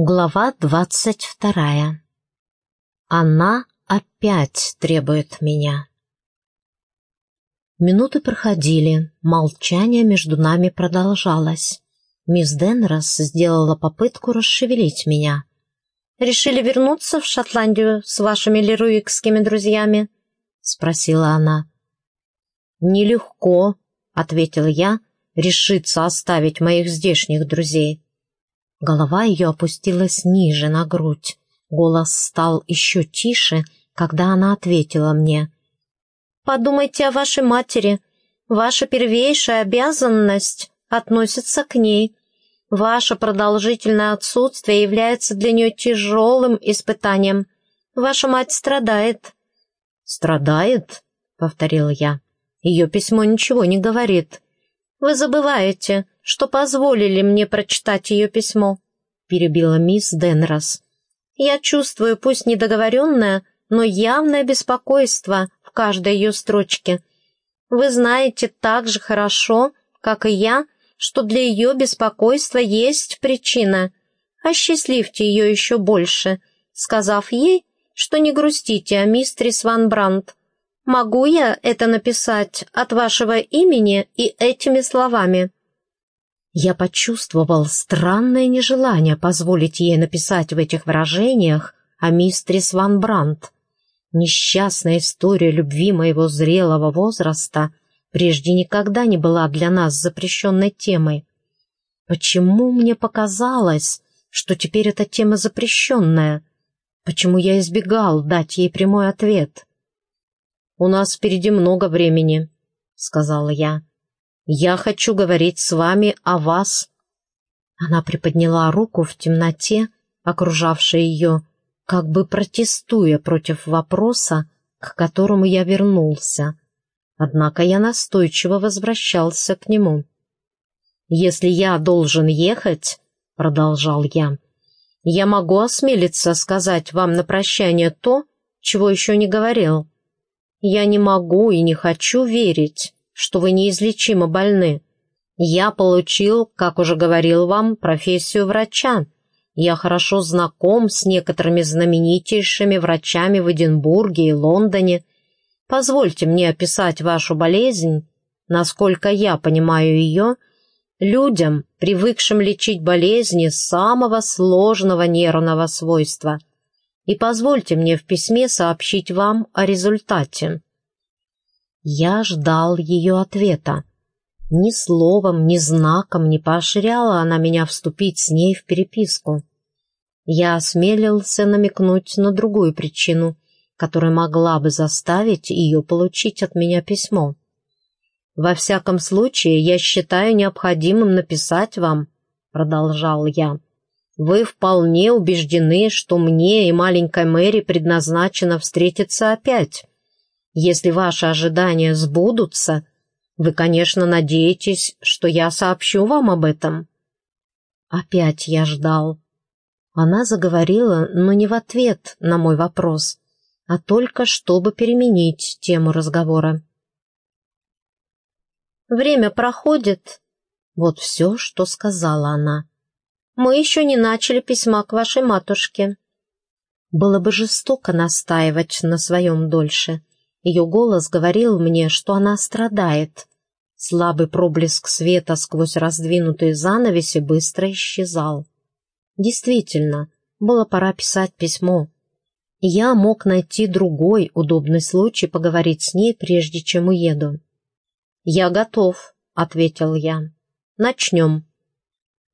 Глава двадцать вторая. Она опять требует меня. Минуты проходили, молчание между нами продолжалось. Мисс Денрос сделала попытку расшевелить меня. «Решили вернуться в Шотландию с вашими леруикскими друзьями?» — спросила она. «Нелегко», — ответил я, — «решиться оставить моих здешних друзей». Голова ее опустилась ниже, на грудь. Голос стал еще тише, когда она ответила мне. «Подумайте о вашей матери. Ваша первейшая обязанность относится к ней. Ваше продолжительное отсутствие является для нее тяжелым испытанием. Ваша мать страдает». «Страдает?» — повторил я. «Ее письмо ничего не говорит». «Вы забываете, что позволили мне прочитать ее письмо», — перебила мисс Денрос. «Я чувствую, пусть недоговоренное, но явное беспокойство в каждой ее строчке. Вы знаете так же хорошо, как и я, что для ее беспокойства есть причина. Осчастливьте ее еще больше, сказав ей, что не грустите о мистерис Ван Брандт. Могу я это написать от вашего имени и этими словами?» Я почувствовал странное нежелание позволить ей написать в этих выражениях о мистерис Ван Брандт. Несчастная история любви моего зрелого возраста прежде никогда не была для нас запрещенной темой. Почему мне показалось, что теперь эта тема запрещенная? Почему я избегал дать ей прямой ответ? «У нас впереди много времени», — сказала я. Я хочу говорить с вами о вас». Она приподняла руку в темноте, окружавшей ее, как бы протестуя против вопроса, к которому я вернулся. Однако я настойчиво возвращался к нему. «Если я должен ехать», — продолжал я, — «я могу осмелиться сказать вам на прощание то, чего еще не говорил. Я не могу и не хочу верить, что вы неизлечимо больны. Я получил, как уже говорил вам, профессию врача. Я хорошо знаком с некоторыми знаменитейшими врачами в Эдинбурге и Лондоне. Позвольте мне описать вашу болезнь, насколько я понимаю ее, людям, привыкшим лечить болезни самого сложного нервного свойства. И позвольте мне в письме сообщить вам о результате. Я ждал ее ответа. Ни словом, ни знаком не поощряла она меня вступить с ней в переписку. Я осмелился намекнуть на другую причину, которая могла бы заставить ее получить от меня письмо. «Во всяком случае, я считаю необходимым написать вам», — продолжал я. «Вы вполне убеждены, что мне и маленькой Мэри предназначено встретиться опять. Если ваши ожидания сбудутся, вы, конечно, надеетесь, что я сообщу вам об этом». Опять я ждал. Она заговорила, но не в ответ на мой вопрос, а только чтобы переменить тему разговора. «Время проходит», — вот все, что сказала она. «Мы еще не начали письма к вашей матушке». Было бы жестоко настаивать на своем дольше, ее голос говорил мне, что она страдает. Слабый проблеск света сквозь раздвинутые занавеси быстро исчезал. Действительно, было пора писать письмо. Я мог найти другой удобный случай поговорить с ней, прежде чем уеду. «Я готов», — ответил я. «Начнем».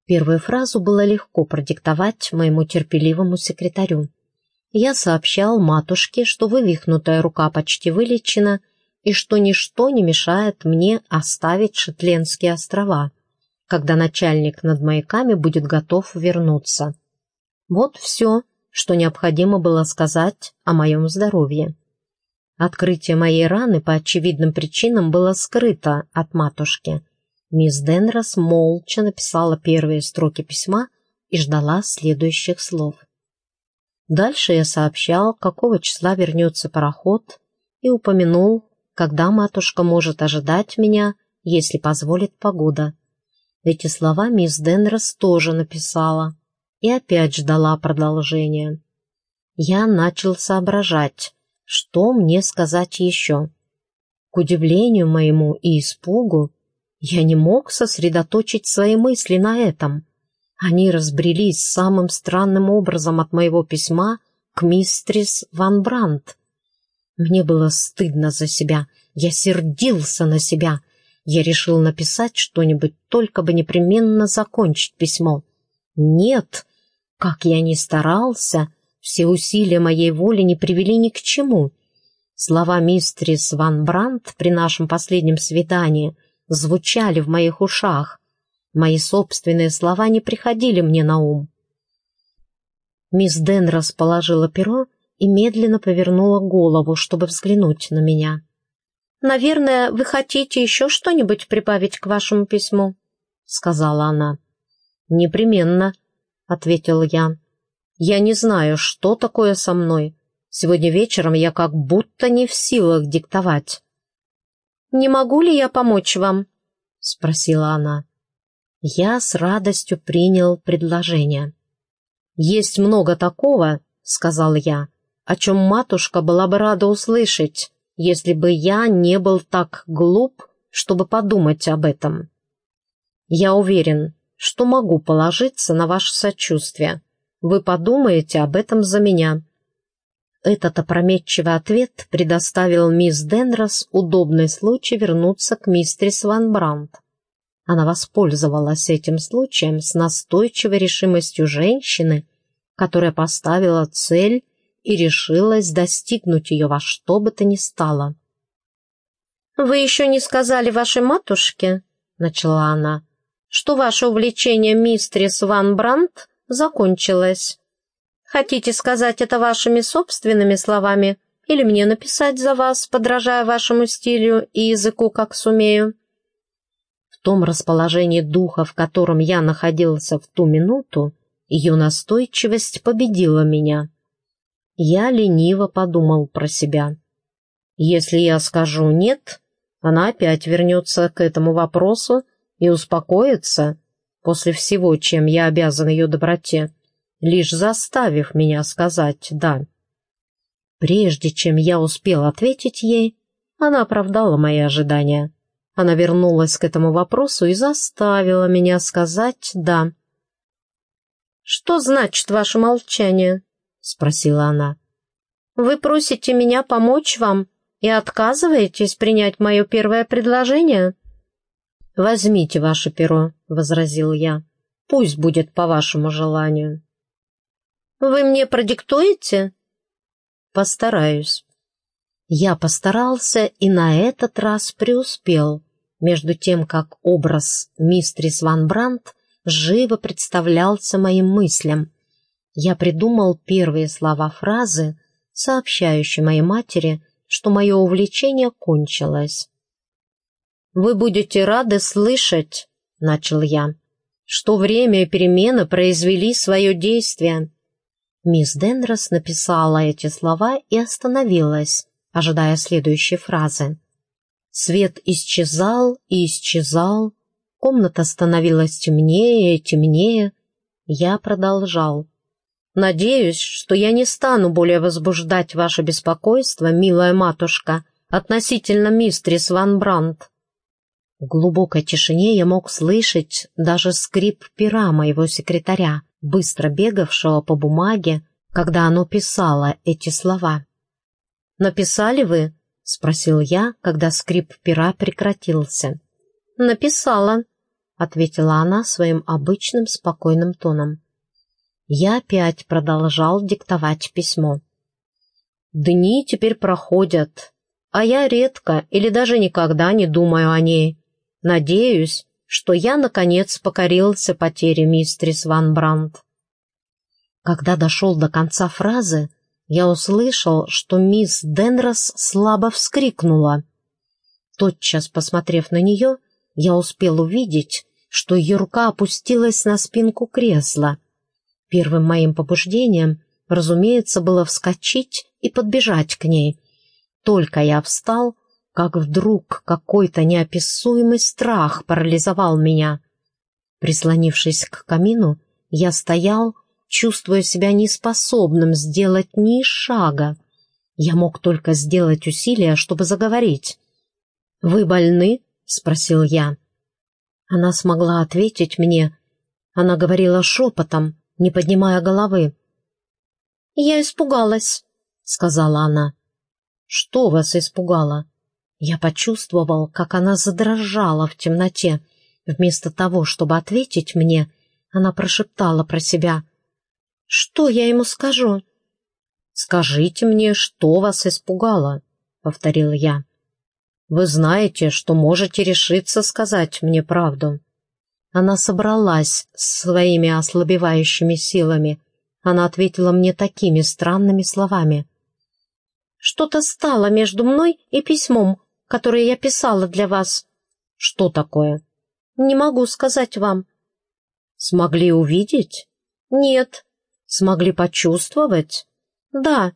Первую фразу было легко продиктовать моему терпеливому секретарю я сообщал матушке, что вывихнутая рука почти вылечена и что ничто не мешает мне оставить Шетлендские острова, когда начальник над маяками будет готов вернуться. Вот все, что необходимо было сказать о моем здоровье. Открытие моей раны по очевидным причинам было скрыто от матушки. Мисс Денрос молча написала первые строки письма и ждала следующих слов. Дальше я сообщал, какого числа вернется пароход, и упомянул, когда матушка может ожидать меня, если позволит погода. Эти слова мисс Денрос тоже написала. и опять ждала продолжения. Я начал соображать, что мне сказать еще. К удивлению моему и испугу, я не мог сосредоточить свои мысли на этом. Они разбрелись самым странным образом от моего письма к мистрис Ван Брандт. Мне было стыдно за себя, я сердился на себя. Я решил написать что-нибудь, только бы непременно закончить письмо. Нет, как я ни старался, все усилия моей воли не привели ни к чему. Слова мистрис Ван Брандт при нашем последнем свидании звучали в моих ушах. Мои собственные слова не приходили мне на ум. Мисс Ден расположила перо и медленно повернула голову, чтобы взглянуть на меня. «Наверное, вы хотите еще что-нибудь прибавить к вашему письму?» — сказала она. «Непременно», — ответил я. «Я не знаю, что такое со мной. Сегодня вечером я как будто не в силах диктовать». «Не могу ли я помочь вам?» — спросила она. Я с радостью принял предложение. «Есть много такого», — сказал я, — «о чем матушка была бы рада услышать, если бы я не был так глуп, чтобы подумать об этом. Я уверен, что могу положиться на ваше сочувствие. Вы подумаете об этом за меня». Этот опрометчивый ответ предоставил мисс Денрос удобный случай вернуться к мистерис Ван Брандт. Она воспользовалась этим случаем с настойчивой решимостью женщины, которая поставила цель и решилась достигнуть ее во что бы то ни стало. «Вы еще не сказали вашей матушке, — начала она, — что ваше увлечение мистерис Ван Брандт закончилось. Хотите сказать это вашими собственными словами или мне написать за вас, подражая вашему стилю и языку, как сумею?» Том расположении духа, в котором я находился в ту минуту, ее настойчивость победила меня. Я лениво подумал про себя. Если я скажу «нет», она опять вернется к этому вопросу и успокоится после всего, чем я обязан ее доброте, лишь заставив меня сказать «да». Прежде чем я успел ответить ей, она оправдала мои ожидания. Она вернулась к этому вопросу и заставила меня сказать «да». «Что значит ваше молчание?» — спросила она. «Вы просите меня помочь вам и отказываетесь принять мое первое предложение?» «Возьмите ваше перо», — возразил я. «Пусть будет по вашему желанию». «Вы мне продиктуете?» «Постараюсь». Я постарался и на этот раз преуспел, между тем как образ мистрис Ван Брандт живо представлялся моим мыслям. Я придумал первые слова фразы, сообщающие моей матери, что мое увлечение кончилось. «Вы будете рады слышать», — начал я, — «что время и перемены произвели свое действие». Мисс Денрос написала эти слова и остановилась, ожидая следующей фразы. Свет исчезал и исчезал, комната становилась темнее и темнее. Я продолжал. «Надеюсь, что я не стану более возбуждать ваше беспокойство, милая матушка, относительно мистрис Ван Брандт. В глубокой тишине я мог слышать даже скрип пера моего секретаря, быстро бегавшего по бумаге, когда оно писало эти слова. «Написали вы?» — спросил я, когда скрип пера прекратился. «Написала», — ответила она своим обычным спокойным тоном. Я опять продолжал диктовать письмо. «Дни теперь проходят, а я редко или даже никогда не думаю о ней. Надеюсь, что я, наконец, покорился потере мистрис Ван Брандт. Когда дошел до конца фразы, я услышал, что мисс Денрос слабо вскрикнула. Тотчас, посмотрев на нее, я успел увидеть, что ее рука опустилась на спинку кресла. Первым моим побуждением, разумеется, было вскочить и подбежать к ней. Только я встал, как вдруг какой-то неописуемый страх парализовал меня. Прислонившись к камину, я стоял, чувствуя себя неспособным сделать ни шага. Я мог только сделать усилия, чтобы заговорить. «Вы больны?» — спросил я. Она смогла ответить мне. Она говорила шепотом, не поднимая головы. «Я испугалась», — сказала она. «Что вас испугало?» Я почувствовал, как она задрожала в темноте. Вместо того, чтобы ответить мне, она прошептала про себя. «Что я ему скажу?» «Скажите мне, что вас испугало?» — повторил я. «Вы знаете, что можете решиться сказать мне правду». Она собралась с своими ослабевающими силами. Она ответила мне такими странными словами. «Что-то стало между мной и письмом, которое я писала для вас». «Что такое?» «Не могу сказать вам». «Смогли увидеть?» «Нет». «Смогли почувствовать?» «Да».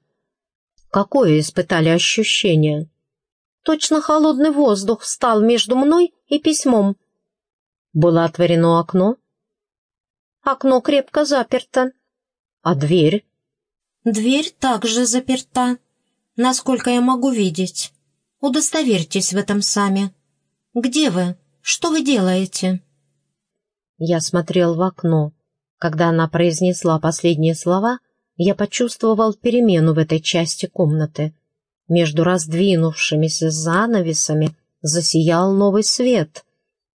«Какое испытали ощущение?» Точно холодный воздух встал между мной и письмом. Было отворено окно? Окно крепко заперто. А дверь? Дверь также заперта, насколько я могу видеть. Удостоверьтесь в этом сами. Где вы? Что вы делаете? Я смотрел в окно. Когда она произнесла последние слова, я почувствовал перемену в этой части комнаты. Между раздвинувшимися занавесами засиял новый свет.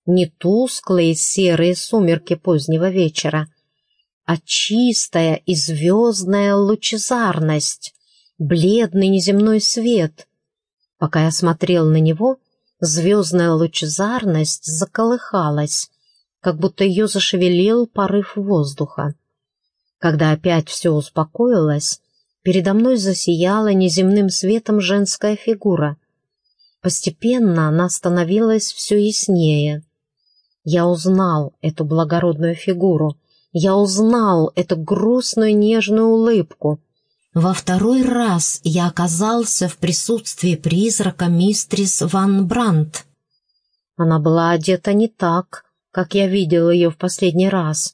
Не тусклые серые сумерки позднего вечера, а чистая и звездная лучезарность, бледный неземной свет. Пока я смотрел на него, звездная лучезарность заколыхалась, как будто ее зашевелил порыв воздуха. Когда опять все успокоилось, передо мной засияла неземным светом женская фигура. Постепенно она становилась все яснее. Я узнал эту благородную фигуру, я узнал эту грустную нежную улыбку. Во второй раз я оказался в присутствии призрака мистрис Ван Брандт. Она была одета не так, как я видел ее в последний раз,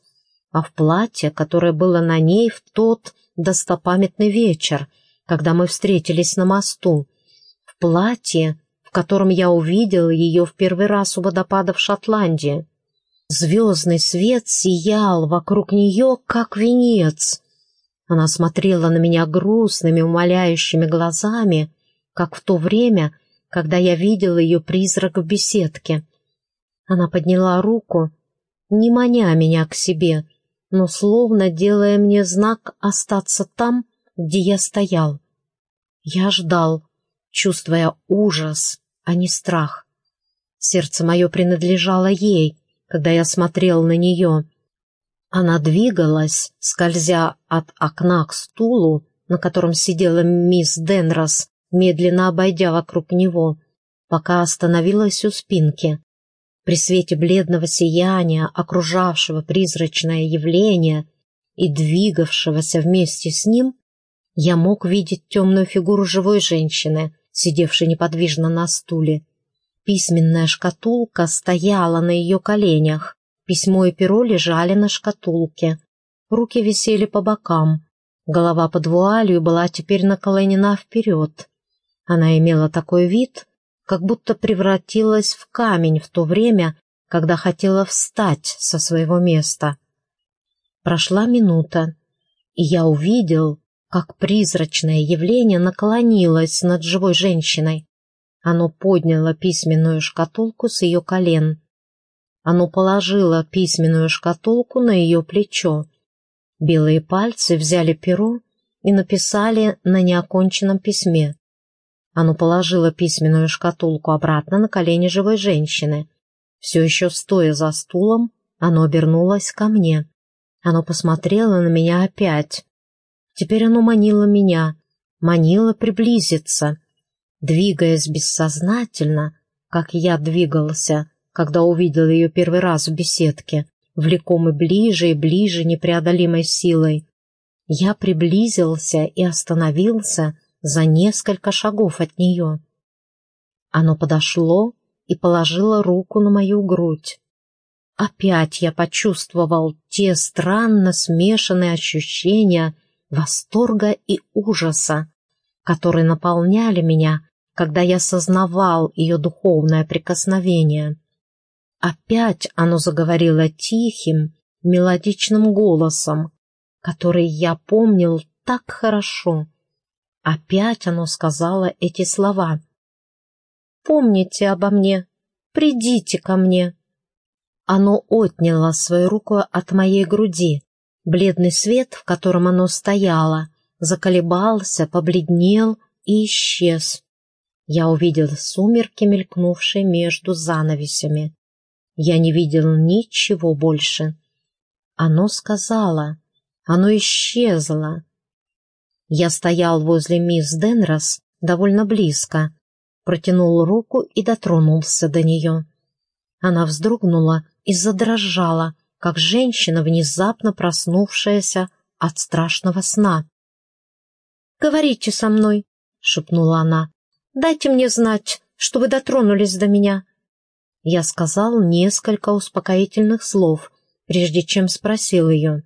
а в платье, которое было на ней в тот достопамятный вечер, когда мы встретились на мосту, в платье, в котором я увидел ее в первый раз у водопада в Шотландии. Звездный свет сиял вокруг нее, как венец. Она смотрела на меня грустными, умоляющими глазами, как в то время, когда я видел ее призрак в беседке. Она подняла руку, не маня меня к себе, но словно делая мне знак остаться там, где я стоял. Я ждал, чувствуя ужас, а не страх. Сердце мое принадлежало ей, когда я смотрел на нее. Она двигалась, скользя от окна к стулу, на котором сидела мисс Денрос, медленно обойдя вокруг него, пока остановилась у спинки. При свете бледного сияния, окружавшего призрачное явление и двигавшегося вместе с ним, я мог видеть темную фигуру живой женщины, сидевшей неподвижно на стуле. Письменная шкатулка стояла на ее коленях, письмо и перо лежали на шкатулке, руки висели по бокам, голова под вуалью была теперь наклонена вперед. Она имела такой вид, как будто превратилась в камень в то время, когда хотела встать со своего места. Прошла минута, и я увидел, как призрачное явление наклонилось над живой женщиной. Оно подняло письменную шкатулку с ее колен. Оно положило письменную шкатулку на ее плечо. Белые пальцы взяли перо и написали на неоконченном письме. Оно положило письменную шкатулку обратно на колени живой женщины. Все еще стоя за стулом, оно обернулось ко мне. Оно посмотрело на меня опять. Теперь оно манило меня, манило приблизиться. Двигаясь бессознательно, как я двигался, когда увидел ее первый раз в беседке, влекомый ближе и ближе непреодолимой силой, я приблизился и остановился, за несколько шагов от нее. Оно подошло и положило руку на мою грудь. Опять я почувствовал те странно смешанные ощущения восторга и ужаса, которые наполняли меня, когда я сознавал ее духовное прикосновение. Опять оно заговорило тихим, мелодичным голосом, который я помнил так хорошо. Опять оно сказала эти слова. «Помните обо мне, придите ко мне». Оно отняло свою руку от моей груди. Бледный свет, в котором оно стояло, заколебался, побледнел и исчез. Я увидел сумерки, мелькнувшие между занавесями. Я не видел ничего больше. Оно сказала, оно исчезло. Я стоял возле мисс Денрос довольно близко, протянул руку и дотронулся до нее. Она вздрогнула и задрожала, как женщина, внезапно проснувшаяся от страшного сна. «Говорите со мной», — шепнула она. «Дайте мне знать, что вы дотронулись до меня». Я сказал несколько успокоительных слов, прежде чем спросил ее.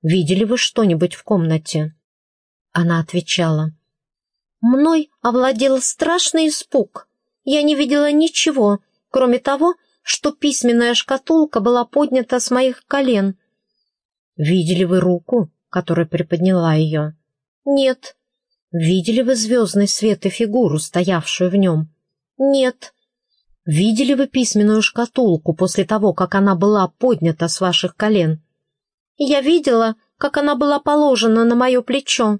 «Видели вы что-нибудь в комнате?» Она отвечала. «Мной овладел страшный испуг. Я не видела ничего, кроме того, что письменная шкатулка была поднята с моих колен. Видели вы руку, которая приподняла ее? Нет. Видели вы звездный свет и фигуру, стоявшую в нем? Нет. Видели вы письменную шкатулку после того, как она была поднята с ваших колен? Я видела, как она была положена на мое плечо.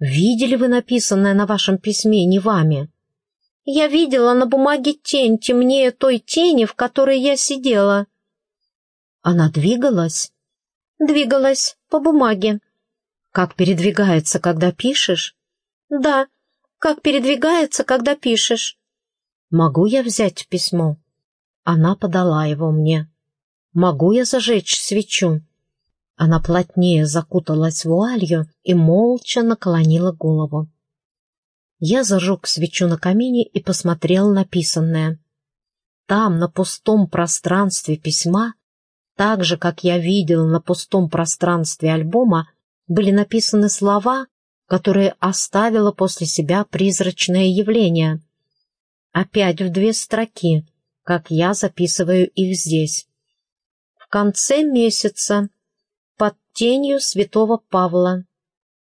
Видели вы написанное на вашем письме не вами? Я видела на бумаге тень темнее той тени, в которой я сидела. Она двигалась? Двигалась по бумаге. Как передвигается, когда пишешь? Да, как передвигается, когда пишешь. Могу я взять письмо? Она подала его мне. Могу я зажечь свечу? Она плотнее закуталась вуалью и молча наклонила голову. Я зажег свечу на камине и посмотрел написанное. Там, на пустом пространстве письма, так же, как я видел на пустом пространстве альбома, были написаны слова, которые оставило после себя призрачное явление. Опять в две строки, как я записываю их здесь. В конце месяца, тенью святого Павла,